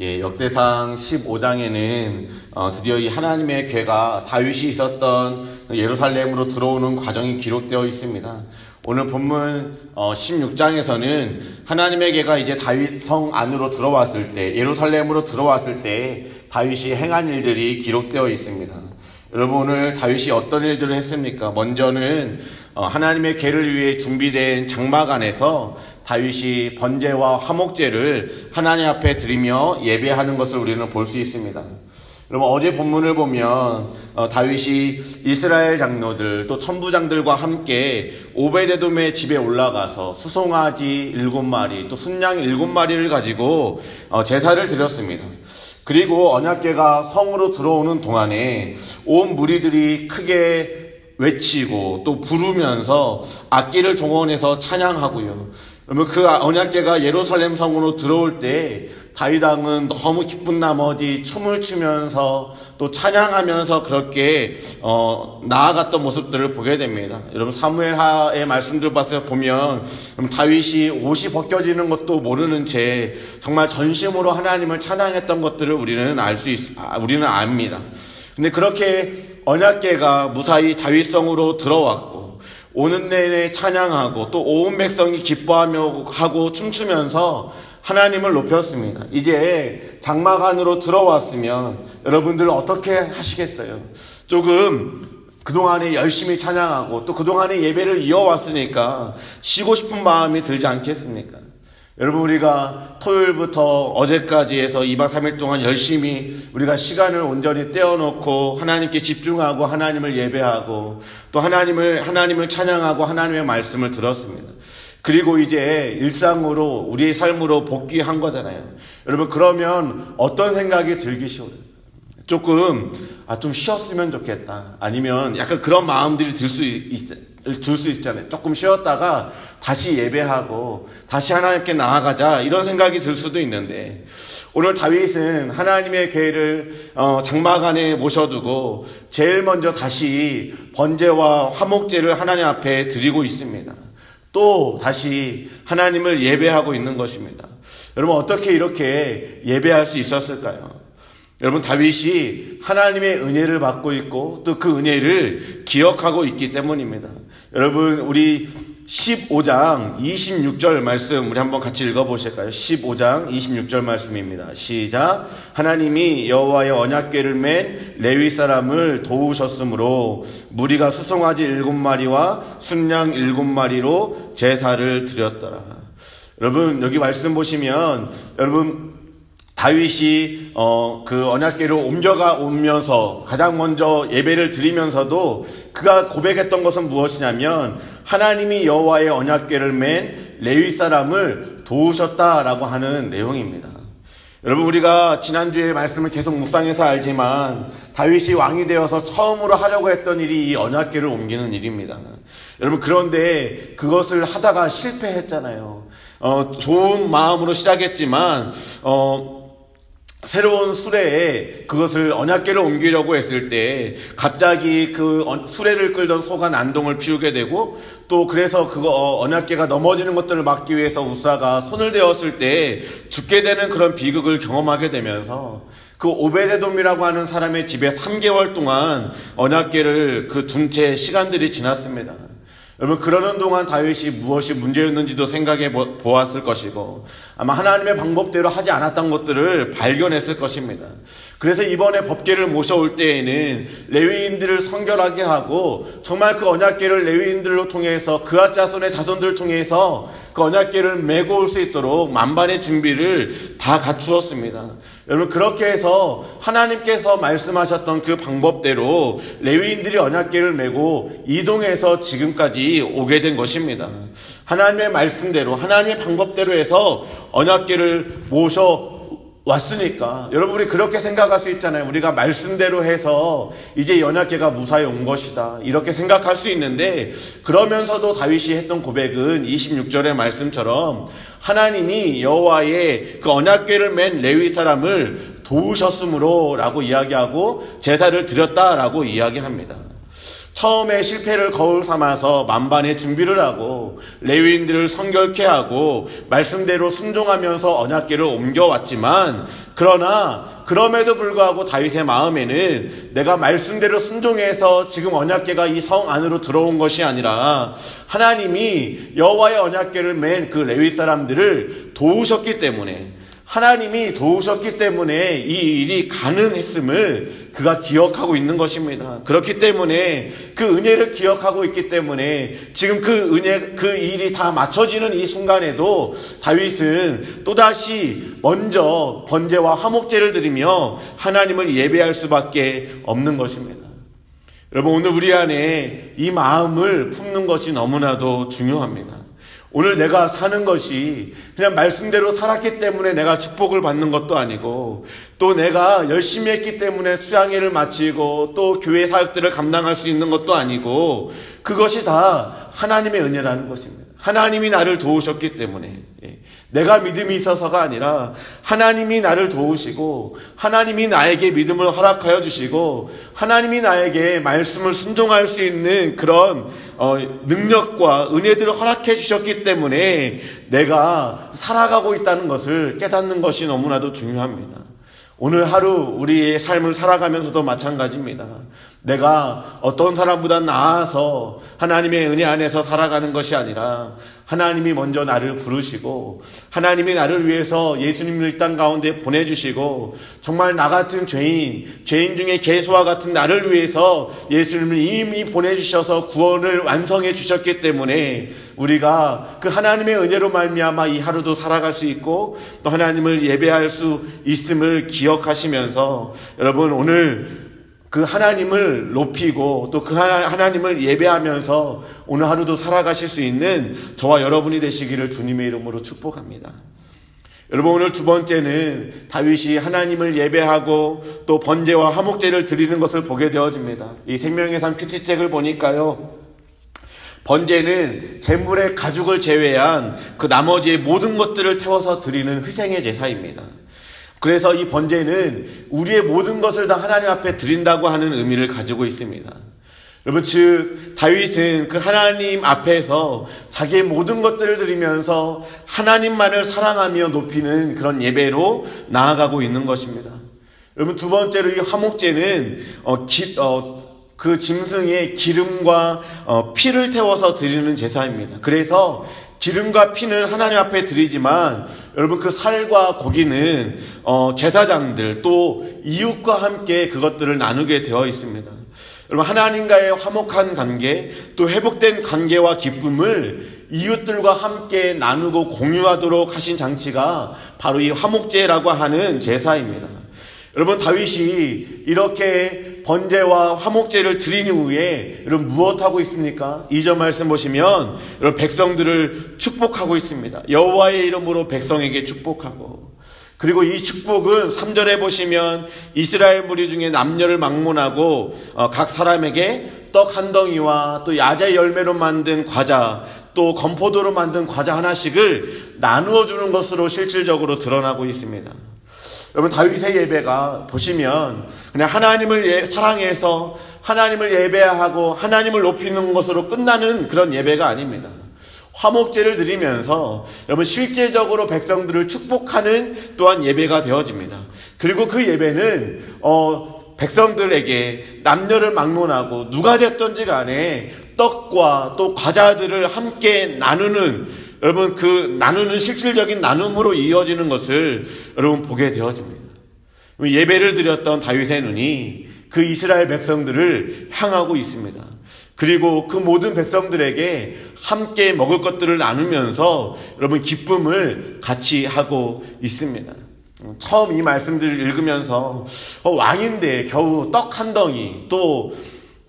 예, 역대상 15장에는 어, 드디어 이 하나님의 괴가 다윗이 있었던 예루살렘으로 들어오는 과정이 기록되어 있습니다. 오늘 본문 어, 16장에서는 하나님의 괴가 이제 다윗 성 안으로 들어왔을 때 예루살렘으로 들어왔을 때 다윗이 행한 일들이 기록되어 있습니다. 여러분 오늘 다윗이 어떤 일들을 했습니까? 먼저는 어, 하나님의 괴를 위해 준비된 장막 안에서 다윗이 번제와 화목제를 하나님 앞에 드리며 예배하는 것을 우리는 볼 수 있습니다. 여러분 어제 본문을 보면 어, 다윗이 이스라엘 장로들 또 천부장들과 함께 오베데돔의 집에 올라가서 수송아지 일곱 마리 또 순양 일곱 마리를 가지고 어, 제사를 드렸습니다. 그리고 언약계가 성으로 들어오는 동안에 온 무리들이 크게 외치고 또 부르면서 악기를 동원해서 찬양하고요. 그러면 그 언약계가 예루살렘 성으로 들어올 때 다윗왕은 너무 기쁜 나머지 춤을 추면서 또 찬양하면서 그렇게 어, 나아갔던 모습들을 보게 됩니다. 여러분 사무엘하의 말씀들 봐서 보면 다윗이 옷이 벗겨지는 것도 모르는 채 정말 전심으로 하나님을 찬양했던 것들을 우리는 알 수 있, 아, 우리는 압니다. 근데 그렇게 언약계가 무사히 다윗성으로 들어왔고 오는 내내 찬양하고 또 온 백성이 기뻐하며 하고 춤추면서 하나님을 높였습니다. 이제 장막 안으로 들어왔으면 여러분들 어떻게 하시겠어요? 조금 그동안에 열심히 찬양하고 또 그동안에 예배를 이어왔으니까 쉬고 싶은 마음이 들지 않겠습니까? 여러분 우리가 토요일부터 어제까지 해서 2박 3일 동안 열심히 우리가 시간을 온전히 떼어놓고 하나님께 집중하고 하나님을 예배하고 또 하나님을 하나님을 찬양하고 하나님의 말씀을 들었습니다. 그리고 이제 일상으로 우리의 삶으로 복귀한 거잖아요. 여러분 그러면 어떤 생각이 들기 쉬워요? 조금 아 좀 쉬었으면 좋겠다. 아니면 약간 그런 마음들이 들 수 들 수 있잖아요. 조금 쉬었다가 다시 예배하고 다시 하나님께 나아가자 이런 생각이 들 수도 있는데 오늘 다윗은 하나님의 계를 어, 장막 안에 모셔두고 제일 먼저 다시 번제와 화목제를 하나님 앞에 드리고 있습니다. 또 다시 하나님을 예배하고 있는 것입니다. 여러분 어떻게 이렇게 예배할 수 있었을까요? 여러분 다윗이 하나님의 은혜를 받고 있고 또 그 은혜를 기억하고 있기 때문입니다. 여러분 우리 15장 26절 말씀 우리 한번 같이 읽어 보실까요? 15장 26절 말씀입니다. 시작. 하나님이 여호와의 언약궤를 맨 레위 사람을 도우셨으므로 무리가 수송아지 일곱 마리와 순양 일곱 마리로 제사를 드렸더라. 여러분 여기 말씀 보시면 여러분 다윗이 어, 그 언약궤를 옮겨가 오면서 가장 먼저 예배를 드리면서도 그가 고백했던 것은 무엇이냐면 하나님이 여호와의 언약궤를 맨 레위 사람을 도우셨다라고 하는 내용입니다. 여러분 우리가 지난주에 말씀을 계속 묵상해서 알지만 다윗이 왕이 되어서 처음으로 하려고 했던 일이 이 언약궤를 옮기는 일입니다. 여러분 그런데 그것을 하다가 실패했잖아요. 어, 좋은 마음으로 시작했지만 어, 새로운 수레에 그것을 언약계를 옮기려고 했을 때 갑자기 그 수레를 끌던 소가 난동을 피우게 되고 또 그래서 그거 어, 언약계가 넘어지는 것들을 막기 위해서 우사가 손을 대었을 때 죽게 되는 그런 비극을 경험하게 되면서 그 오베데돔이라고 하는 사람의 집에 3개월 동안 언약계를 그 둔 채 시간들이 지났습니다. 여러분 그러는 동안 다윗이 무엇이 문제였는지도 생각해 보았을 것이고 아마 하나님의 방법대로 하지 않았던 것들을 발견했을 것입니다. 그래서 이번에 법계를 모셔올 때에는 레위인들을 성결하게 하고 정말 그 언약계를 레위인들로 통해서 그아 자손의 자손들을 통해서 그 언약계를 메고 올 수 있도록 만반의 준비를 다 갖추었습니다. 여러분 그렇게 해서 하나님께서 말씀하셨던 그 방법대로 레위인들이 언약계를 메고 이동해서 지금까지 오게 된 것입니다. 하나님의 말씀대로 하나님의 방법대로 해서 언약계를 모셔 왔으니까 여러분 우리 그렇게 생각할 수 있잖아요. 우리가 말씀대로 해서 이제 연약계가 무사히 온 것이다. 이렇게 생각할 수 있는데 그러면서도 다윗이 했던 고백은 26절의 말씀처럼 하나님이 여호와의 그 언약궤를 맨 레위 사람을 도우셨으므로라고 이야기하고 제사를 드렸다라고 이야기합니다. 처음에 실패를 거울 삼아서 만반의 준비를 하고 레위인들을 성결케 하고 말씀대로 순종하면서 언약궤를 옮겨왔지만 그러나 그럼에도 불구하고 다윗의 마음에는 내가 말씀대로 순종해서 지금 언약계가 이 성 안으로 들어온 것이 아니라 하나님이 여호와의 언약계를 맨 그 레위 사람들을 도우셨기 때문에 하나님이 도우셨기 때문에 이 일이 가능했음을 그가 기억하고 있는 것입니다. 그렇기 때문에 그 은혜를 기억하고 있기 때문에 지금 그 은혜, 그 일이 다 맞춰지는 이 순간에도 다윗은 또다시 먼저 번제와 화목제를 드리며 하나님을 예배할 수밖에 없는 것입니다. 여러분, 오늘 우리 안에 이 마음을 품는 것이 너무나도 중요합니다. 오늘 내가 사는 것이 그냥 말씀대로 살았기 때문에 내가 축복을 받는 것도 아니고 또 내가 열심히 했기 때문에 수양회를 마치고 또 교회 사역들을 감당할 수 있는 것도 아니고 그것이 다 하나님의 은혜라는 것입니다. 하나님이 나를 도우셨기 때문에 예. 내가 믿음이 있어서가 아니라 하나님이 나를 도우시고 하나님이 나에게 믿음을 허락하여 주시고 하나님이 나에게 말씀을 순종할 수 있는 그런 어, 능력과 은혜들을 허락해 주셨기 때문에 내가 살아가고 있다는 것을 깨닫는 것이 너무나도 중요합니다. 오늘 하루 우리의 삶을 살아가면서도 마찬가지입니다. 내가 어떤 사람보다 나아서 하나님의 은혜 안에서 살아가는 것이 아니라 하나님이 먼저 나를 부르시고 하나님이 나를 위해서 예수님을 이땅 가운데 보내주시고 정말 나 같은 죄인, 죄인 중에 개수와 같은 나를 위해서 예수님을 이미 보내주셔서 구원을 완성해 주셨기 때문에 우리가 그 하나님의 은혜로 말미암아 이 하루도 살아갈 수 있고 또 하나님을 예배할 수 있음을 기억하시면서 여러분 오늘 그 하나님을 높이고 또 그 하나님을 예배하면서 오늘 하루도 살아가실 수 있는 저와 여러분이 되시기를 주님의 이름으로 축복합니다. 여러분 오늘 두 번째는 다윗이 하나님을 예배하고 또 번제와 화목제를 드리는 것을 보게 되어집니다. 이 생명의 삶 큐티책을 보니까요. 번제는 재물의 가죽을 제외한 그 나머지의 모든 것들을 태워서 드리는 희생의 제사입니다. 그래서 이 번제는 우리의 모든 것을 다 하나님 앞에 드린다고 하는 의미를 가지고 있습니다. 여러분, 즉, 다윗은 그 하나님 앞에서 자기의 모든 것들을 드리면서 하나님만을 사랑하며 높이는 그런 예배로 나아가고 있는 것입니다. 여러분, 두 번째로 이 화목제는, 어, 기, 어, 그 짐승의 기름과 어, 피를 태워서 드리는 제사입니다. 그래서 기름과 피는 하나님 앞에 드리지만 여러분 그 살과 고기는 어, 제사장들 또 이웃과 함께 그것들을 나누게 되어 있습니다. 여러분 하나님과의 화목한 관계 또 회복된 관계와 기쁨을 이웃들과 함께 나누고 공유하도록 하신 장치가 바로 이 화목제라고 하는 제사입니다. 여러분 다윗이 이렇게 번제와 화목제를 드린 이후에 여러분 무엇하고 있습니까? 이전 말씀 보시면 여러분 백성들을 축복하고 있습니다. 여호와의 이름으로 백성에게 축복하고 그리고 이 축복은 3절에 보시면 이스라엘 무리 중에 남녀를 막론하고 어, 각 사람에게 떡 한 덩이와 또 야자 열매로 만든 과자 또 건포도로 만든 과자 하나씩을 나누어 주는 것으로 실질적으로 드러나고 있습니다. 여러분 다윗의 예배가 보시면 그냥 하나님을 예, 사랑해서 하나님을 예배하고 하나님을 높이는 것으로 끝나는 그런 예배가 아닙니다. 화목제를 드리면서 여러분 실제적으로 백성들을 축복하는 또한 예배가 되어집니다. 그리고 그 예배는 어 백성들에게 남녀를 막론하고 누가 됐던지 간에 떡과 또 과자들을 함께 나누는 여러분 그 나누는 실질적인 나눔으로 이어지는 것을 여러분 보게 되어집니다. 예배를 드렸던 다윗의 눈이 그 이스라엘 백성들을 향하고 있습니다. 그리고 그 모든 백성들에게 함께 먹을 것들을 나누면서 여러분 기쁨을 같이 하고 있습니다. 처음 이 말씀들을 읽으면서 어, 왕인데 겨우 떡 한 덩이 또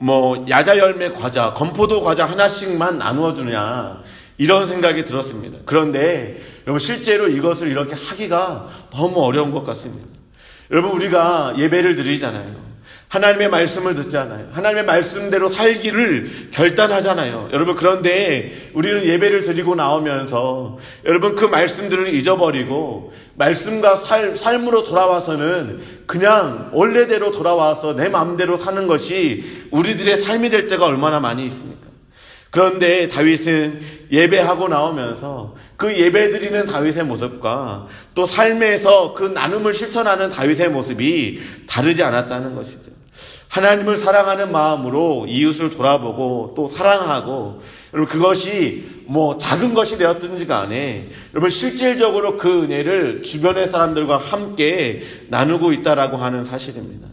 뭐 야자 열매 과자, 건포도 과자 하나씩만 나누어 주느냐 이런 생각이 들었습니다. 그런데 여러분 실제로 이것을 이렇게 하기가 너무 어려운 것 같습니다. 여러분 우리가 예배를 드리잖아요. 하나님의 말씀을 듣잖아요. 하나님의 말씀대로 살기를 결단하잖아요. 여러분 그런데 우리는 예배를 드리고 나오면서 여러분 그 말씀들을 잊어버리고 말씀과 살, 삶으로 돌아와서는 그냥 원래대로 돌아와서 내 마음대로 사는 것이 우리들의 삶이 될 때가 얼마나 많이 있습니까? 그런데 다윗은 예배하고 나오면서 그 예배 드리는 다윗의 모습과 또 삶에서 그 나눔을 실천하는 다윗의 모습이 다르지 않았다는 것이죠. 하나님을 사랑하는 마음으로 이웃을 돌아보고 또 사랑하고 여러분 그것이 뭐 작은 것이 되었든지 간에 여러분 실질적으로 그 은혜를 주변의 사람들과 함께 나누고 있다라고 하는 사실입니다.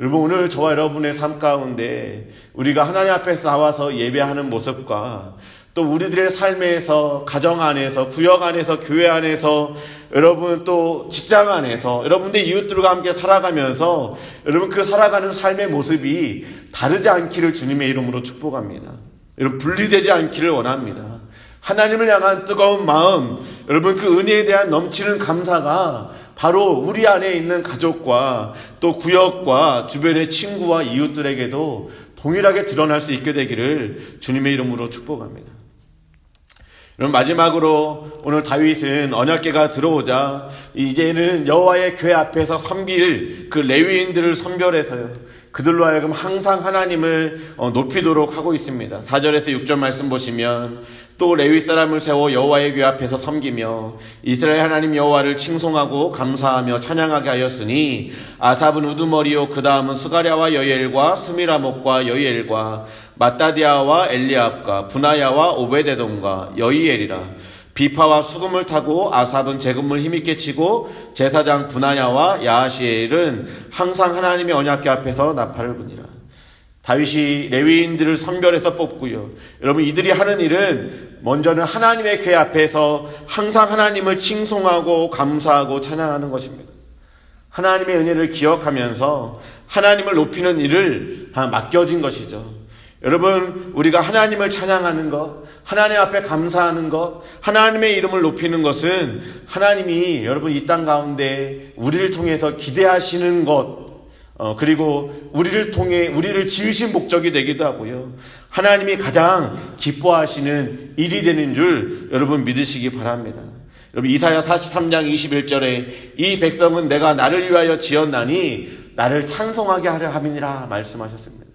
여러분 오늘 저와 여러분의 삶 가운데 우리가 하나님 앞에서 나와서 예배하는 모습과 또 우리들의 삶에서 가정 안에서 구역 안에서 교회 안에서 여러분 또 직장 안에서 여러분들 이웃들과 함께 살아가면서 여러분 그 살아가는 삶의 모습이 다르지 않기를 주님의 이름으로 축복합니다. 여러분 분리되지 않기를 원합니다. 하나님을 향한 뜨거운 마음, 여러분 그 은혜에 대한 넘치는 감사가 바로 우리 안에 있는 가족과 또 구역과 주변의 친구와 이웃들에게도 동일하게 드러날 수 있게 되기를 주님의 이름으로 축복합니다. 그럼 마지막으로 오늘 다윗은 언약계가 들어오자 이제는 여호와의 궤 앞에서 섬길 그 레위인들을 선별해서요. 그들로 하여금 항상 하나님을 어, 높이도록 하고 있습니다. 4절에서 6절 말씀 보시면 또 레위 사람을 세워 여호와의 궤 앞에서 섬기며 이스라엘 하나님 여호와를 칭송하고 감사하며 찬양하게 하였으니 아삽은 우두머리요 그 다음은 스가랴와 여엘과 스미라목과 여엘과 마따디아와 엘리압과 분하야와 오베데돔과 여이엘이라 비파와 수금을 타고 아삽은 재금을 힘있게 치고 제사장 분하야와 야하시엘은 항상 하나님의 언약궤 앞에서 나팔을 부니라. 다윗이 레위인들을 선별해서 뽑고요. 여러분 이들이 하는 일은 먼저는 하나님의 궤 앞에서 항상 하나님을 칭송하고 감사하고 찬양하는 것입니다. 하나님의 은혜를 기억하면서 하나님을 높이는 일을 맡겨진 것이죠. 여러분, 우리가 하나님을 찬양하는 것, 하나님 앞에 감사하는 것, 하나님의 이름을 높이는 것은 하나님이 여러분 이 땅 가운데 우리를 통해서 기대하시는 것, 어, 그리고 우리를 통해 우리를 지으신 목적이 되기도 하고요. 하나님이 가장 기뻐하시는 일이 되는 줄 여러분 믿으시기 바랍니다. 여러분 이사야 43장 21절에 이 백성은 내가 나를 위하여 지었나니 나를 찬송하게 하려 함이니라 말씀하셨습니다.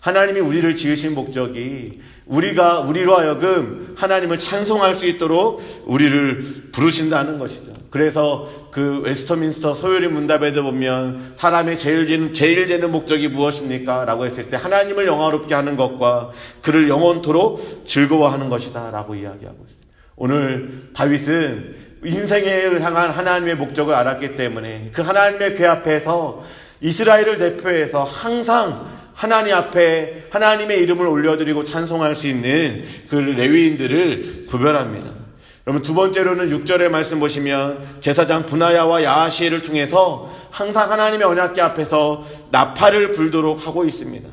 하나님이 우리를 지으신 목적이 우리가 우리로 하여금 하나님을 찬송할 수 있도록 우리를 부르신다는 것이죠. 그래서 그 웨스터민스터 소요리 문답에도 보면 사람의 제일 되는, 제일 되는 목적이 무엇입니까? 라고 했을 때 하나님을 영화롭게 하는 것과 그를 영원토록 즐거워하는 것이다. 라고 이야기하고 있습니다. 오늘 다윗은 인생을 향한 하나님의 목적을 알았기 때문에 그 하나님의 궤 앞에서 이스라엘을 대표해서 항상 하나님 앞에 하나님의 이름을 올려드리고 찬송할 수 있는 그 레위인들을 구별합니다. 여러분 두 번째로는 6절의 말씀 보시면 제사장 분하야와 야하시엘을 통해서 항상 하나님의 언약궤 앞에서 나팔을 불도록 하고 있습니다.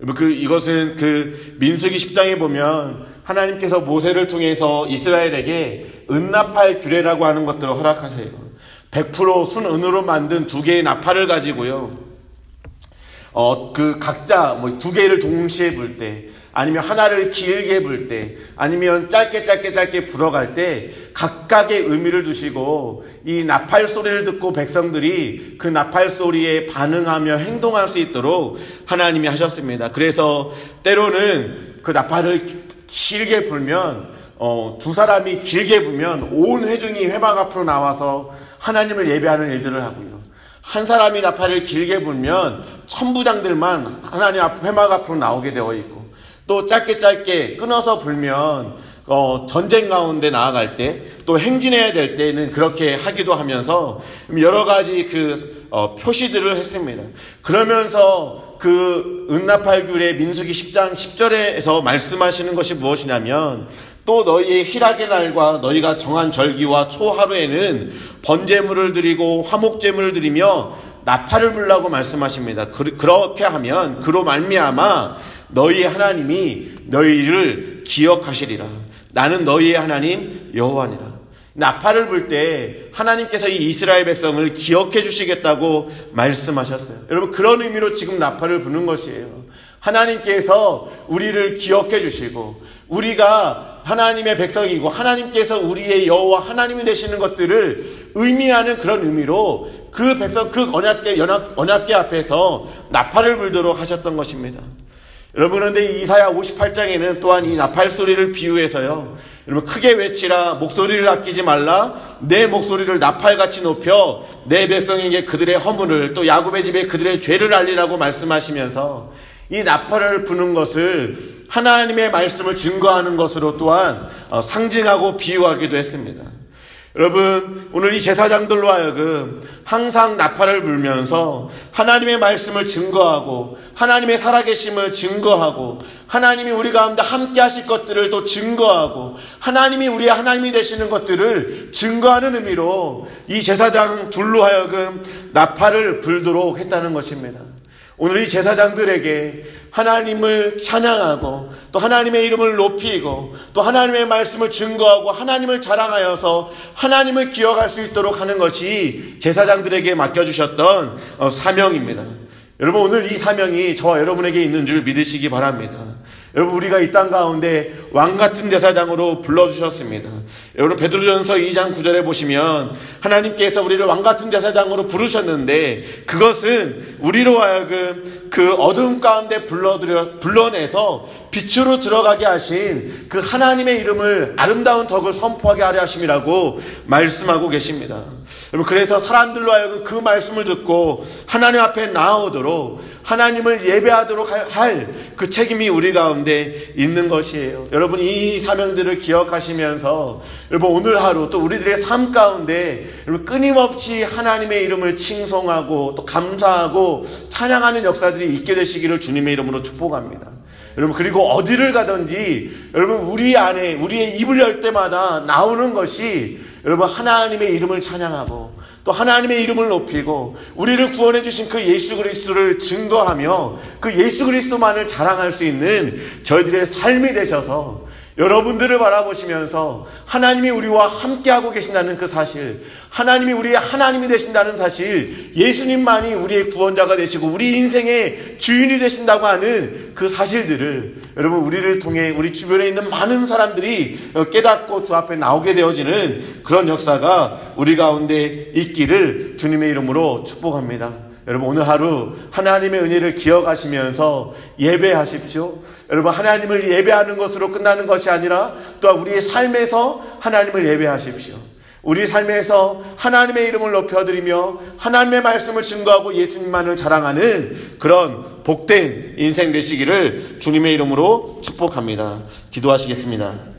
여러분 그 이것은 그 민수기 10장에 보면 하나님께서 모세를 통해서 이스라엘에게 은나팔 규례라고 하는 것들을 허락하세요. 100% 순은으로 만든 두 개의 나팔을 가지고요. 어, 그 각자 뭐 두 개를 동시에 불 때, 아니면 하나를 길게 불 때, 아니면 짧게 짧게 짧게 불어갈 때, 각각의 의미를 두시고, 이 나팔 소리를 듣고 백성들이 그 나팔 소리에 반응하며 행동할 수 있도록 하나님이 하셨습니다. 그래서 때로는 그 나팔을 길게 불면, 어, 두 사람이 길게 불면 온 회중이 회막 앞으로 나와서 하나님을 예배하는 일들을 하고요. 한 사람이 나팔을 길게 불면 천부장들만 하나님 앞 회막 앞으로 나오게 되어 있고 또 짧게 짧게 끊어서 불면 어, 전쟁 가운데 나아갈 때 또 행진해야 될 때는 그렇게 하기도 하면서 여러 가지 그 어, 표시들을 했습니다. 그러면서 그 은나팔귤의 민수기 10장 10절에서 말씀하시는 것이 무엇이냐면 또 너희의 희락의 날과 너희가 정한 절기와 초하루에는 번제물을 드리고 화목제물을 드리며 나팔을 불라고 말씀하십니다. 그, 렇게 하면 그로 말미암아 너희의 하나님이 너희를 기억하시리라. 나는 너희의 하나님 여호와니라. 나팔을 불 때 하나님께서 이 이스라엘 백성을 기억해 주시겠다고 말씀하셨어요. 여러분 그런 의미로 지금 나팔을 부는 것이에요. 하나님께서 우리를 기억해 주시고 우리가 하나님의 백성이고 하나님께서 우리의 여호와 하나님이 되시는 것들을 의미하는 그런 의미로 그 백성 그 언약계 언약계 앞에서 나팔을 불도록 하셨던 것입니다. 여러분 그런데 이사야 58장에는 또한 이 나팔 소리를 비유해서요. 여러분 크게 외치라 목소리를 아끼지 말라 내 목소리를 나팔같이 높여 내 백성에게 그들의 허물을 또 야곱의 집에 그들의 죄를 알리라고 말씀하시면서 이 나팔을 부는 것을 하나님의 말씀을 증거하는 것으로 또한 어, 상징하고 비유하기도 했습니다. 여러분, 오늘 이 제사장들로 하여금 항상 나팔을 불면서 하나님의 말씀을 증거하고 하나님의 살아계심을 증거하고 하나님이 우리 가운데 함께 하실 것들을 또 증거하고 하나님이 우리의 하나님이 되시는 것들을 증거하는 의미로 이 제사장 둘로 하여금 나팔을 불도록 했다는 것입니다. 오늘 이 제사장들에게 하나님을 찬양하고 또 하나님의 이름을 높이고 또 하나님의 말씀을 증거하고 하나님을 자랑하여서 하나님을 기억할 수 있도록 하는 것이 제사장들에게 맡겨주셨던 어, 사명입니다. 여러분 오늘 이 사명이 저와 여러분에게 있는 줄 믿으시기 바랍니다. 여러분 우리가 이 땅 가운데 왕 같은 대사장으로 불러주셨습니다. 여러분 베드로전서 2장 9절에 보시면 하나님께서 우리를 왕 같은 대사장으로 부르셨는데 그것은 우리로 하여금 그 어둠 가운데 불러들여 불러내서 빛으로 들어가게 하신 그 하나님의 이름을 아름다운 덕을 선포하게 하려 하심이라고 말씀하고 계십니다. 여러분 그래서 사람들로 하여금 그 말씀을 듣고 하나님 앞에 나오도록 하나님을 예배하도록 할 그 책임이 우리 가운데 있는 것이에요. 여러분 이 사명들을 기억하시면서 여러분 오늘 하루 또 우리들의 삶 가운데 여러분 끊임없이 하나님의 이름을 칭송하고 또 감사하고 찬양하는 역사들이 있게 되시기를 주님의 이름으로 축복합니다. 여러분 그리고 어디를 가든지 여러분 우리 안에 우리의 입을 열 때마다 나오는 것이 여러분 하나님의 이름을 찬양하고 또 하나님의 이름을 높이고 우리를 구원해 주신 그 예수 그리스도를 증거하며 그 예수 그리스도만을 자랑할 수 있는 저희들의 삶이 되셔서 여러분들을 바라보시면서 하나님이 우리와 함께하고 계신다는 그 사실, 하나님이 우리의 하나님이 되신다는 사실, 예수님만이 우리의 구원자가 되시고 우리 인생의 주인이 되신다고 하는 그 사실들을 여러분 우리를 통해 우리 주변에 있는 많은 사람들이 깨닫고 주 앞에 나오게 되어지는 그런 역사가 우리 가운데 있기를 주님의 이름으로 축복합니다. 여러분 오늘 하루 하나님의 은혜를 기억하시면서 예배하십시오. 여러분 하나님을 예배하는 것으로 끝나는 것이 아니라 또한 우리의 삶에서 하나님을 예배하십시오. 우리 삶에서 하나님의 이름을 높여드리며 하나님의 말씀을 증거하고 예수님만을 자랑하는 그런 복된 인생 되시기를 주님의 이름으로 축복합니다. 기도하시겠습니다.